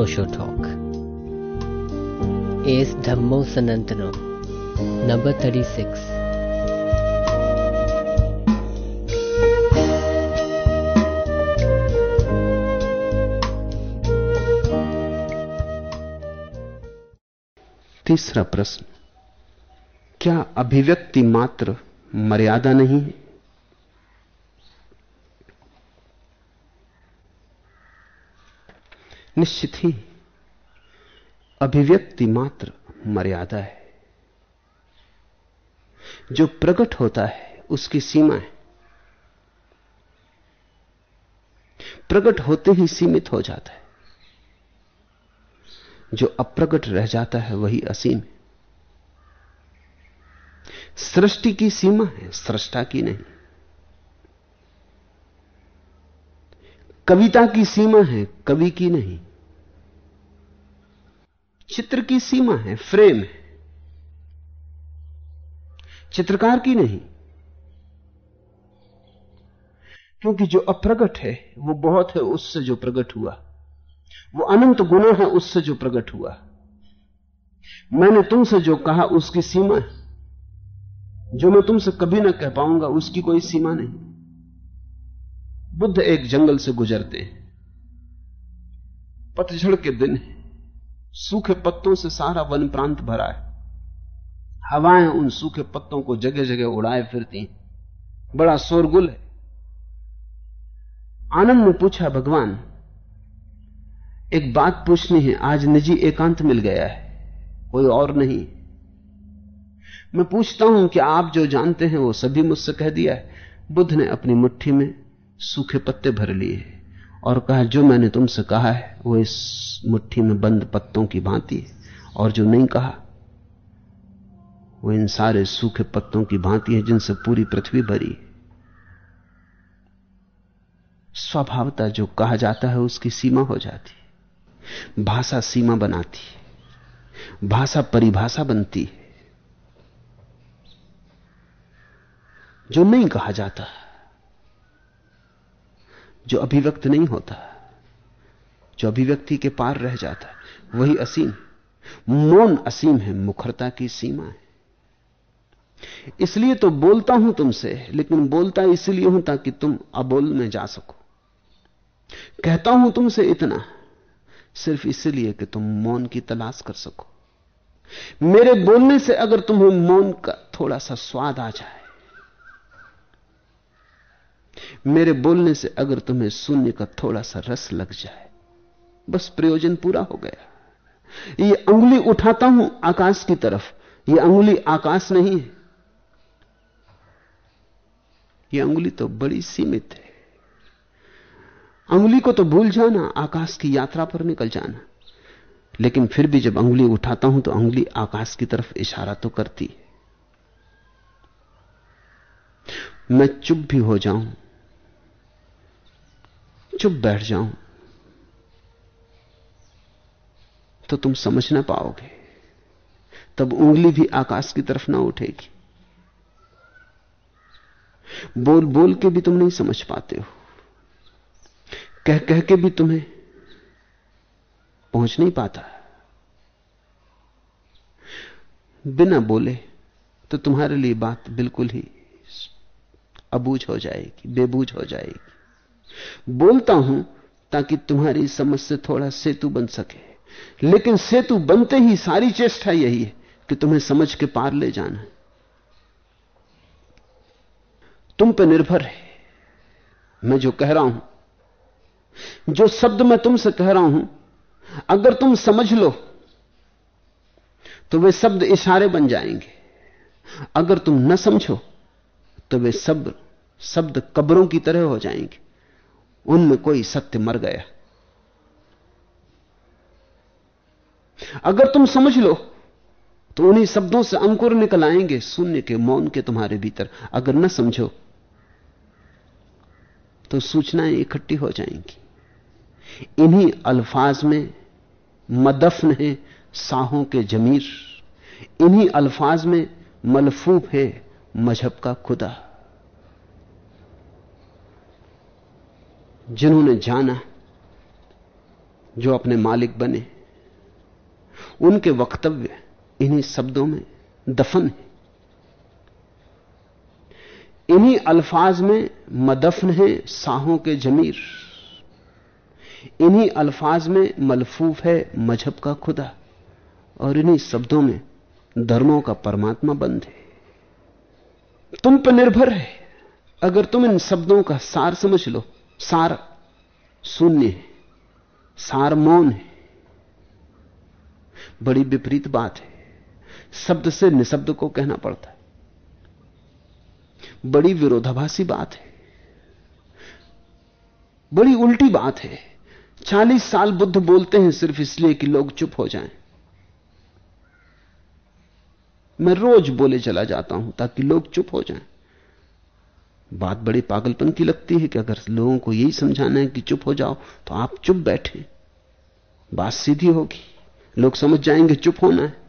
रोशो talk Es Dhammo Sanantano number thirty six तीसरा प्रश्न, क्या अभिव्यक्ति मात्र मर्यादा नहीं है? निश्चित ही अभिव्यक्ति मात्र मर्यादा है। जो प्रकट होता है, उसकी सीमा है। प्रकट होते ही सीमित हो जाता है। जो अप्रकट रह जाता है, वही असीम है। सृष्टि की सीमा है, सृष्टा की नहीं। कविता की सीमा है, कवि की नहीं। चित्र की सीमा है, फ्रेम है। चित्रकार की नहीं। क्योंकि जो अप्रगट है, वो बहुत है उससे जो प्रकट हुआ। वो अनंत गुना है उससे जो प्रकट हुआ। मैंने तुमसे जो कहा, उसकी सीमा है। जो मैं तुमसे कभी ना कह पाऊँगा, उसकी कोई सीमा नहीं। बुद्ध एक जंगल से गुजरते हैं। पतझड़ के दिन है। सूखे पत्तों से सारा वन प्रांत भरा है। हवाएँ उन सूखे पत्तों को जगह जगह उड़ाए फिरती बड़ा शोरगुल है। आनंद ने पूछा, भगवान, एक बात पूछनी है, आज निजी एकांत मिल गया है, कोई और नहीं। मैं पूछता हूँ कि आप जो जानते हैं, वो सभी मुझसे कह दिया है, बुद्ध ने अपनी मुट्ठी में सूखे पत्ते भर लिए और कहा, जो मैंने तुमसे कहा है, वो इस मुट्ठी में बंद पत्तों की भांति है। और जो नहीं कहा, वो इन सारे सूखे पत्तों की भांति है, जिनसे पूरी पृथ्वी भरी स्वभावता जो कहा जाता है, उसकी सीमा हो जाती है। भाषा सीमा बनाती है। भाषा परिभाषा बनती है। जो नहीं कहा जाता जो अभिव्यक्त नहीं होता, जो अभिव्यक्ति के पार रह जाता है, वही असीम मौन असीम है, मुखरता की सीमा है। इसलिए तो बोलता हूँ तुमसे, लेकिन बोलता इसलिए हूँ ताकि तुम अबोल में जा सको। कहता हूँ तुमसे इतना, सिर्फ़ इसलिए कि तुम मौन की तलाश कर सको। मेरे बोलने से अगर तुम्हें मौन का थोड़ा सा स्वाद आ जाए मेरे बोलने से अगर तुम्हें शून्य का थोड़ा सा रस लग जाए, बस प्रयोजन पूरा हो गया। ये अंगुली उठाता हूँ आकाश की तरफ़। ये अंगुली आकाश नहीं है। ये अंगुली तो बड़ी सीमित है। अंगुली को तो भूल जाना, आकाश की यात्रा पर निकल जाना। लेकिन फिर भी जब अंगुली उठाता हूँ तो अंगुली आकाश की तरफ़ इशारा तो करती है। मैं चुप भी हो जाऊँ चुप बैठ जाऊँ तो तुम समझ ना पाओगे। तब उंगली भी आकाश की तरफ़ ना उठेगी। बोल बोल के भी तुम नहीं समझ पाते हो। कह कह के भी तुम्हें पहुँच नहीं पाता। बिना बोले तो तुम्हारे लिए बात बिल्कुल ही अबूझ हो जाएगी, बेबूझ हो जाएगी। बोलता हूँ ताकि तुम्हारी समझ से थोड़ा सेतु बन सके। लेकिन सेतु बनते ही सारी चेष्टा यही है कि तुम्हें समझ के पार ले जाना। तुम पे निर्भर है। मैं जो कह रहा हूँ, जो शब्द मैं तुमसे कह रहा हूँ, अगर तुम समझ लो तो वे शब्द इशारे बन जाएँगे। अगर तुम न समझो तो वे शब्द शब्द कब्रों की तरह हो जाएँगे। उनमें कोई सत्य मर गया। अगर तुम समझ लो तो उन्हीं शब्दों से अंकुर निकल आएँगे, शून्य के मौन के तुम्हारे भीतर। अगर न समझो तो सूचनाएँ इकट्ठी हो जाएँगी। इन्हीं अल्फाज में मदफन है, साहों के जमीर। इन्हीं अल्फाज में मलफूफ है, मज़हब का खुदा। जिन्होंने जाना जो अपने मालिक बने, उनके वक्तव्य इन्हीं शब्दों में दफन है। इन्हीं अल्फाज में मदफन है साहों के जमीर। इन्हीं अल्फाज में मलफूफ है मज़हब का खुदा। और इन्हीं शब्दों में धर्मों का परमात्मा बंद है। तुम पर निर्भर है। अगर तुम इन शब्दों का सार समझ लो सार शून्य है, सार मौन है। बड़ी विपरीत बात है, शब्द से निशब्द को कहना पड़ता है। बड़ी विरोधाभासी बात है, बड़ी उल्टी बात है। चालीस साल बुद्ध बोलते हैं सिर्फ़ इसलिए कि लोग चुप हो जाएँ। मैं रोज बोले चला जाता हूँ ताकि लोग चुप हो जाएँ। बात बड़ी पागलपन की लगती है कि अगर लोगों को यही समझाना है कि चुप हो जाओ तो आप चुप बैठे। बात सीधी होगी। लोग समझ जाएँगे चुप होना है।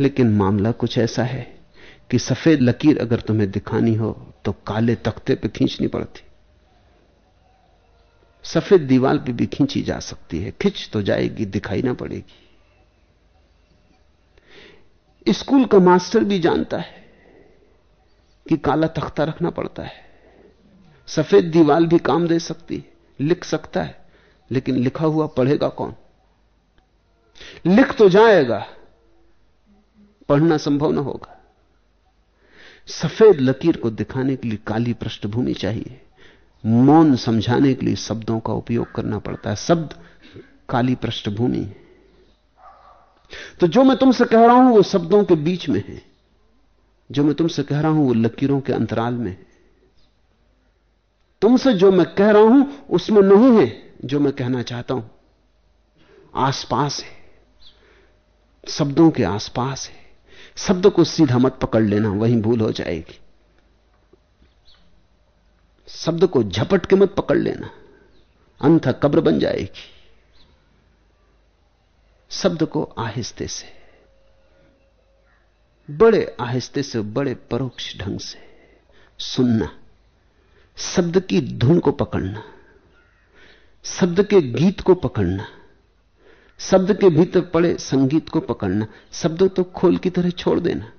लेकिन मामला कुछ ऐसा है कि सफ़ेद लकीर अगर तुम्हें दिखानी हो तो काले तख्ते पे खींचनी पड़ती। सफ़ेद दीवार पे भी खींची जा सकती है। खिंच तो जाएगी, दिखाई ना पड़ेगी। स्कूल का मास्टर भी जानता है कि काला तख्ता रखना पड़ता है। सफ़ेद दीवाल भी काम दे सकती है। लिख सकता है, लेकिन लिखा हुआ पढ़ेगा कौन? लिख तो जाएगा, पढ़ना संभव ना होगा। सफ़ेद लकीर को दिखाने के लिए काली पृष्ठभूमि चाहिए। मौन समझाने के लिए शब्दों का उपयोग करना पड़ता है। शब्द काली पृष्ठभूमि है। तो जो मैं तुमसे कह रहा हूँ, वो शब्दों के बीच में है। जो मैं तुमसे कह रहा हूँ, वो लकीरों के अंतराल में है। तुमसे जो मैं कह रहा हूँ, उसमें नहीं है जो मैं कहना चाहता हूँ। आसपास है। शब्दों के आसपास है। शब्द को सीधा मत पकड़ लेना, वहीं भूल हो जाएगी। शब्द को झपट के मत पकड़ लेना। अंत कब्र बन जाएगी। शब्द को आहिस्ते से, बड़े आहिस्ते से, बड़े परोक्ष ढंग से सुनना, शब्द की धुन को पकड़ना, शब्द के गीत को पकड़ना, शब्द के भीतर पड़े संगीत को पकड़ना, शब्द तो खोल की तरह छोड़ देना,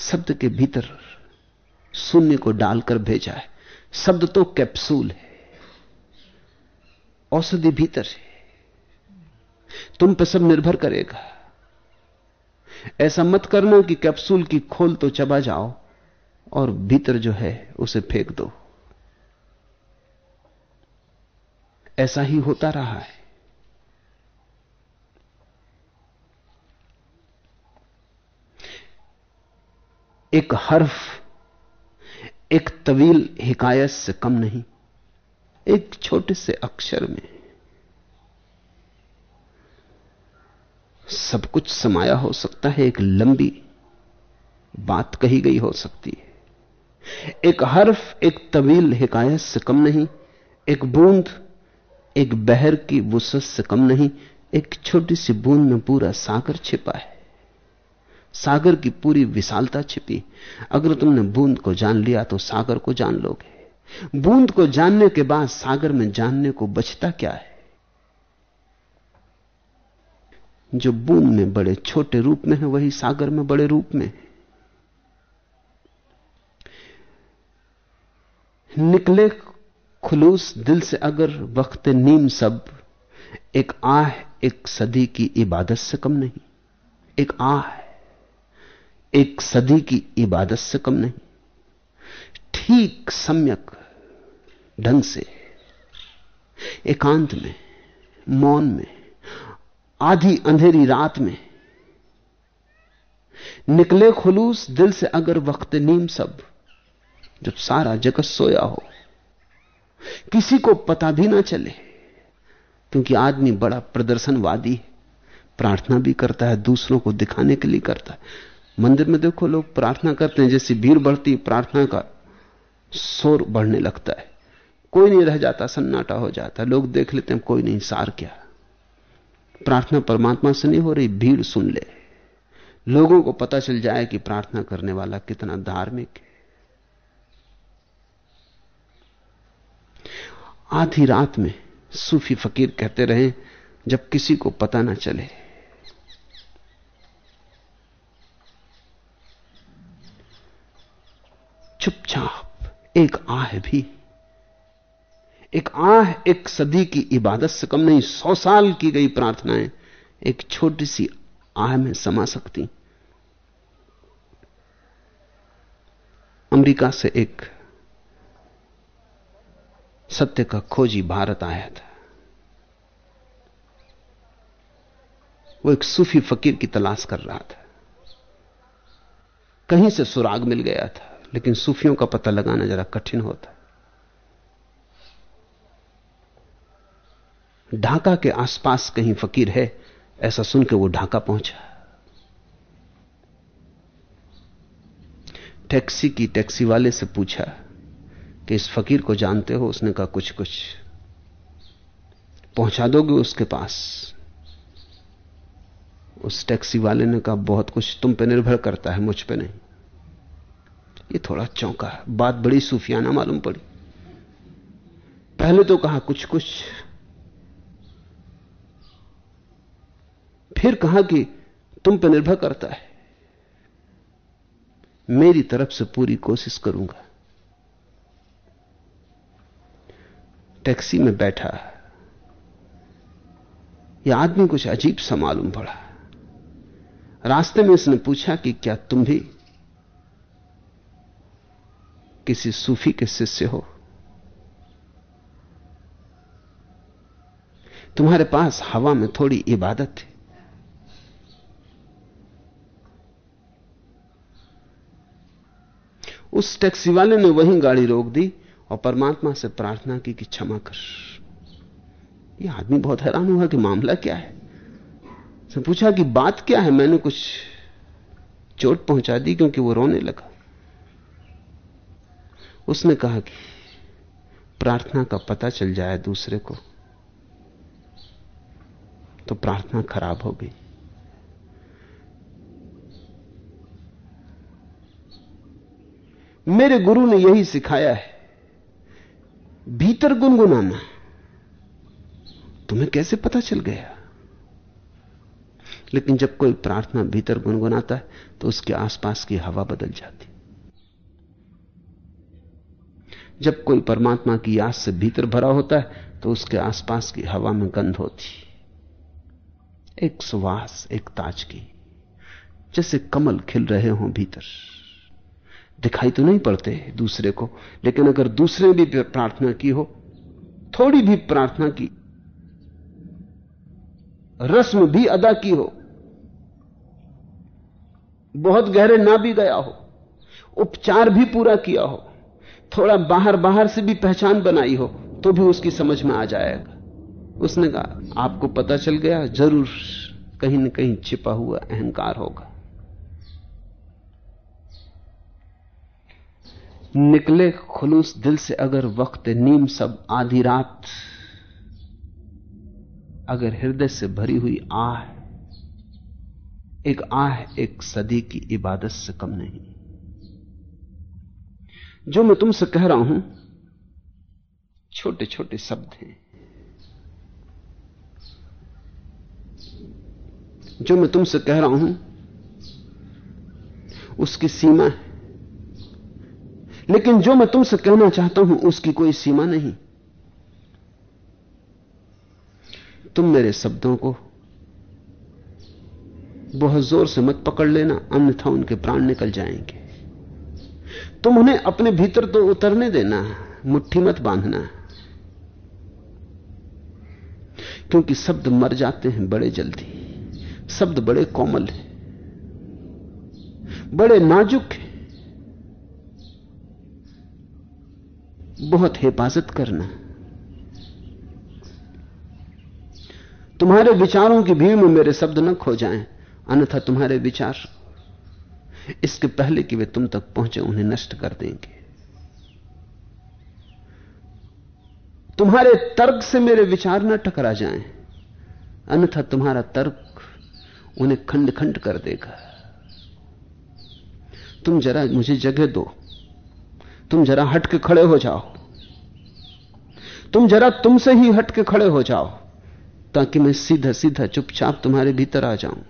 शब्द के भीतर शून्य को डालकर भेजा है। शब्द तो कैप्सूल है, औषधि भीतर है। तुम पर सब निर्भर करेगा। ऐसा मत करना कि कैप्सूल की खोल तो चबा जाओ और भीतर जो है उसे फेंक दो। ऐसा ही होता रहा है। एक हर्फ, एक तवील हिकायत से कम नहीं, एक छोटे से अक्षर में। सब कुछ समाया हो सकता है, एक लंबी बात कही गई हो सकती है। एक हर्फ, एक तवील हिकायत से कम नहीं, एक बूंद, एक बहर की वसत से कम नहीं, एक छोटी सी बूंद में पूरा सागर छिपा है। सागर की पूरी विशालता छिपी अगर तुमने बूंद को जान लिया तो सागर को जान लोगे। बूंद को जानने के बाद सागर में जानने को बचता क्या है? जो बूंद में बड़े छोटे रूप में है, वही सागर में बड़े रूप में है। निकले खुलूस दिल से अगर वक्त नीम सब, एक आह एक सदी की इबादत से कम नहीं। एक आह, एक सदी की इबादत से कम नहीं। ठीक सम्यक ढंग से, एकांत में, मौन में आधी अंधेरी रात में। निकले खुलूस दिल से अगर वक्त नीम सब, जब सारा जगत सोया हो। किसी को पता भी ना चले, क्योंकि आदमी बड़ा प्रदर्शनवादी है। प्रार्थना भी करता है, दूसरों को दिखाने के लिए करता है। मंदिर में देखो लोग प्रार्थना करते हैं, जैसी भीड़ बढ़ती प्रार्थना का शोर बढ़ने लगता है। कोई नहीं रह जाता, सन्नाटा हो जाता लोग देख लेते हैं, कोई नहीं, सार क्या? प्रार्थना परमात्मा से नहीं हो रही, भीड़ सुन ले। लोगों को पता चल जाए कि प्रार्थना करने वाला कितना धार्मिक है। आधी रात में सूफी फकीर कहते रहे, जब किसी को पता ना चले। चुपचाप, एक आह भी एक आह, एक सदी की इबादत से कम नहीं, सौ साल की गई प्रार्थनाएँ एक छोटी सी आह में समा सकती। अमेरिका से एक सत्य का खोजी भारत आया था। वो एक सूफी फकीर की तलाश कर रहा था। कहीं से सुराग मिल गया था, लेकिन सूफियों का पता लगाना जरा कठिन होता। ढाका के आसपास कहीं फकीर है, ऐसा सुन के वो ढाका पहुँचा। टैक्सी की टैक्सी वाले से पूछा कि इस फकीर को जानते हो? उसने कहा कुछ कुछ पहुँचा दोगे उसके पास? उस टैक्सी वाले ने कहा, बहुत कुछ तुम पे निर्भर करता है, मुझ पे नहीं। ये थोड़ा चौंका, बात बड़ी सूफियाना मालूम पड़ी। पहले तो कहा कुछ कुछ फिर कहा कि तुम पर निर्भर करता है। मेरी तरफ़ से पूरी कोशिश करूँगा। टैक्सी में बैठा। यह आदमी कुछ अजीब सा मालूम पड़ा। रास्ते में इसने पूछा कि क्या तुम भी किसी सूफी के शिष्य हो? तुम्हारे पास हवा में थोड़ी इबादत है उस टैक्सी वाले ने वहीं गाड़ी रोक दी और परमात्मा से प्रार्थना की कि क्षमा कर। यह आदमी बहुत हैरान हुआ कि मामला क्या है। से पूछा कि बात क्या है? मैंने कुछ चोट पहुँचा दी क्योंकि वो रोने लगा। उसने कहा कि प्रार्थना का पता चल जाए दूसरे को तो प्रार्थना खराब हो गई। मेरे गुरु ने यही सिखाया है। भीतर गुनगुनाना। तुम्हें कैसे पता चल गया? लेकिन जब कोई प्रार्थना भीतर गुनगुनाता है तो उसके आसपास की हवा बदल जाती। जब कोई परमात्मा की याद से भीतर भरा होता है तो उसके आसपास की हवा में गंध होती। एक सुवास, एक ताजगी, जैसे कमल खिल रहे हों भीतर। दिखाई तो नहीं पड़ते दूसरे को, लेकिन अगर दूसरे भी प्रार्थना की हो, थोड़ी भी प्रार्थना की, रस्म भी अदा की हो, बहुत गहरे ना भी गया हो, उपचार भी पूरा किया हो, थोड़ा बाहर बाहर से भी पहचान बनाई हो तो भी उसकी समझ में आ जाएगा। उसने कहा, आपको पता चल गया, ज़रूर कहीं न कहीं छिपा हुआ अहंकार होगा। निकले खुलूस दिल से अगर वक्त नीम सब आधी रात अगर हृदय से भरी हुई आह, एक आह, एक सदी की इबादत से कम नहीं। जो मैं तुमसे कह रहा हूँ छोटे छोटे शब्द हैं। जो मैं तुमसे कह रहा हूँ, उसकी सीमा है। लेकिन जो मैं तुमसे कहना चाहता हूँ, उसकी कोई सीमा नहीं। तुम मेरे शब्दों को बहुत ज़ोर से मत पकड़ लेना, अन्यथा उनके प्राण निकल जाएँगे। तुम उन्हें अपने भीतर तो उतरने देना, मुट्ठी मत बांधना। क्योंकि शब्द मर जाते हैं बड़े जल्दी। शब्द बड़े कोमल हैं। बड़े नाजुक हैं। बहुत हिफाजत करना। तुम्हारे विचारों की भीड़ में मेरे शब्द न खो जाएँ, अन्यथा तुम्हारे विचार, इसके पहले कि वे तुम तक पहुँचे, उन्हें नष्ट कर देंगे। तुम्हारे तर्क से मेरे विचार न टकरा जाएँ, अन्यथा तुम्हारा तर्क उन्हें खंड खंड कर देगा। तुम जरा मुझे जगह दो। तुम जरा हट के खड़े हो जाओ। तुम जरा तुमसे ही हट के खड़े हो जाओ, ताकि मैं सीधा सीधा चुपचाप तुम्हारे भीतर आ जाऊँ।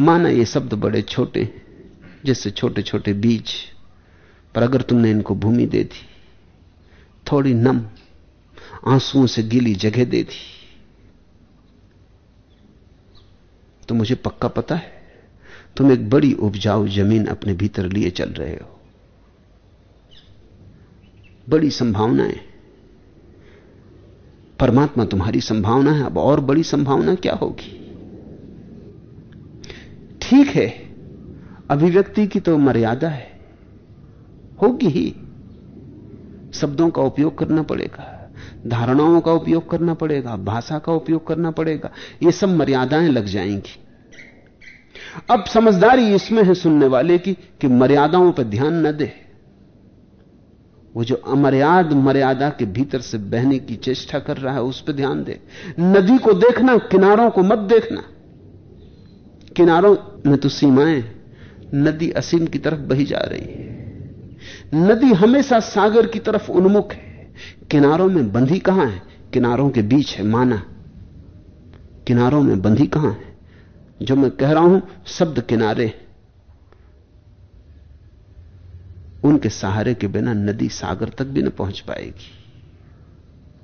माना ये शब्द बड़े छोटे जैसे छोटे छोटे बीज, पर अगर तुमने इनको भूमि दे दी, थोड़ी नम, आंसुओं से गीली जगह दे दी तो मुझे पक्का पता है, तुम एक बड़ी उपजाऊ ज़मीन अपने भीतर लिए चल रहे हो। बड़ी संभावनाएँ परमात्मा तुम्हारी संभावना है, अब और बड़ी संभावना क्या होगी? ठीक है, अभिव्यक्ति की तो मर्यादा है। होगी ही। शब्दों का उपयोग करना पड़ेगा, धारणाओं का उपयोग करना पड़ेगा, भाषा का उपयोग करना पड़ेगा, ये सब मर्यादाएँ लग जाएँगी। अब समझदारी इसमें है सुनने वाले की कि मर्यादाओं पर ध्यान न दे। वो जो अमर्याद मर्यादा के भीतर से बहने की चेष्टा कर रहा है, उस पर ध्यान दे। नदी को देखना, किनारों को मत देखना। किनारों में तो सीमाएँ, नदी असीम की तरफ़ बही जा रही है। नदी हमेशा सागर की तरफ़ उन्मुख है। किनारों में बंधी कहाँ है? किनारों के बीच है, माना। किनारों में बंधी कहाँ है? जो मैं कह रहा हूँ, शब्द किनारे उनके सहारे के बिना नदी सागर तक भी न पहुँच पाएगी।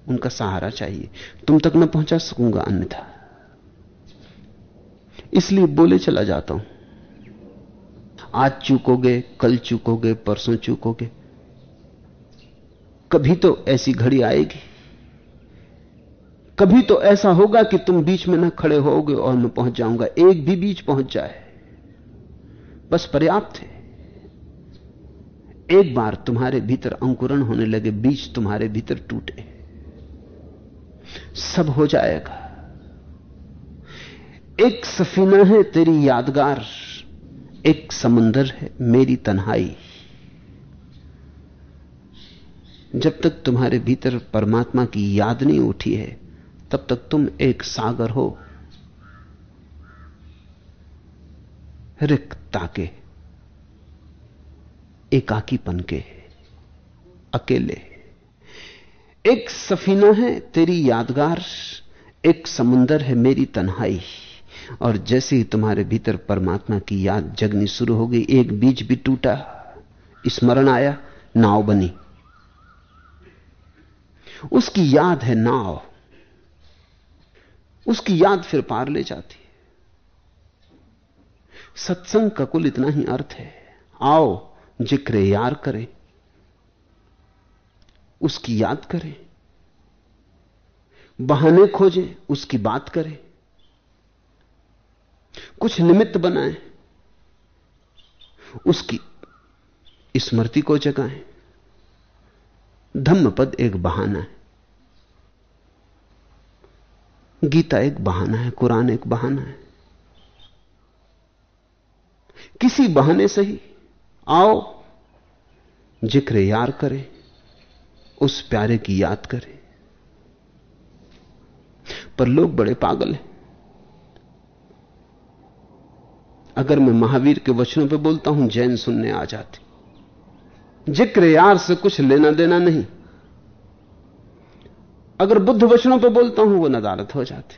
उनका सहारा चाहिए। तुम तक न पहुँचा सकूँगा अन्यथा। इसलिए बोले चला जाता हूँ। आज चूकोगे, कल चूकोगे, परसों चूकोगे। कभी तो ऐसी घड़ी आएगी। कभी तो ऐसा होगा कि तुम बीच में ना खड़े होगे और मैं पहुँच जाऊँगा। एक भी बीच पहुँच जाए। बस पर्याप्त है। एक बार तुम्हारे भीतर अंकुरण होने लगे, बीज तुम्हारे भीतर टूटे। सब हो जाएगा। एक सफीना है, तेरी यादगार। एक समंदर है, मेरी तन्हाई। जब तक तुम्हारे भीतर परमात्मा की याद नहीं उठी है, तब तक तुम एक सागर हो। रिक्ता के एकाकीपन के अकेले एक सफीना है, तेरी यादगार, एक समुंदर है मेरी तन्हाई। और जैसे ही तुम्हारे भीतर परमात्मा की याद जगनी शुरू हो गई, एक बीज भी टूटा, स्मरण आया, नाव बनी। उसकी याद है नाव। उसकी याद फिर पार ले जाती है। सत्संग का कुल इतना ही अर्थ है। आओ ज़िक्र यार करें, उसकी याद करें, बहाने खोजें, उसकी बात करें, कुछ निमित्त बनाएँ, उसकी स्मृति को जगाएँ, धम्मपद एक बहाना है, गीता एक बहाना है, कुरान एक बहाना है, किसी बहाने से ही आओ, ज़िक्र यार करें, उस प्यारे की याद करें। पर लोग बड़े पागल हैं। अगर मैं महावीर के वचनों पे बोलता हूँ, जैन सुनने आ जाते। ज़िक्र यार से कुछ लेना देना नहीं। अगर बुद्ध वचनों पे बोलता हूँ, वो नदारत हो जाते।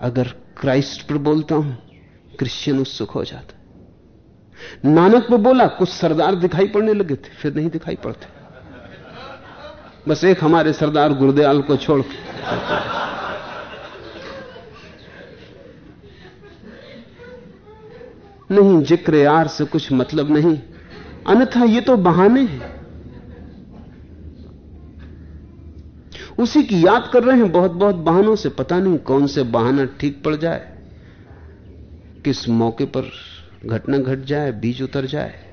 अगर क्राइस्ट पर बोलता हूँ क्रिश्चियन उत्सुक हो जाता। नानक पे बोला, कुछ सरदार दिखाई पड़ने लगे थे, फिर नहीं दिखाई पड़ते। बस एक हमारे सरदार गुरुदयाल को छोड़ नहीं, ज़िक्र यार से कुछ मतलब नहीं। अन्यथा ये तो बहाने हैं। उसी की याद कर रहे हैं बहुत बहुत बहानों से, पता नहीं कौन से बहाना ठीक पड़ जाए। किस मौके पर घटना घट जाए बीज उतर जाए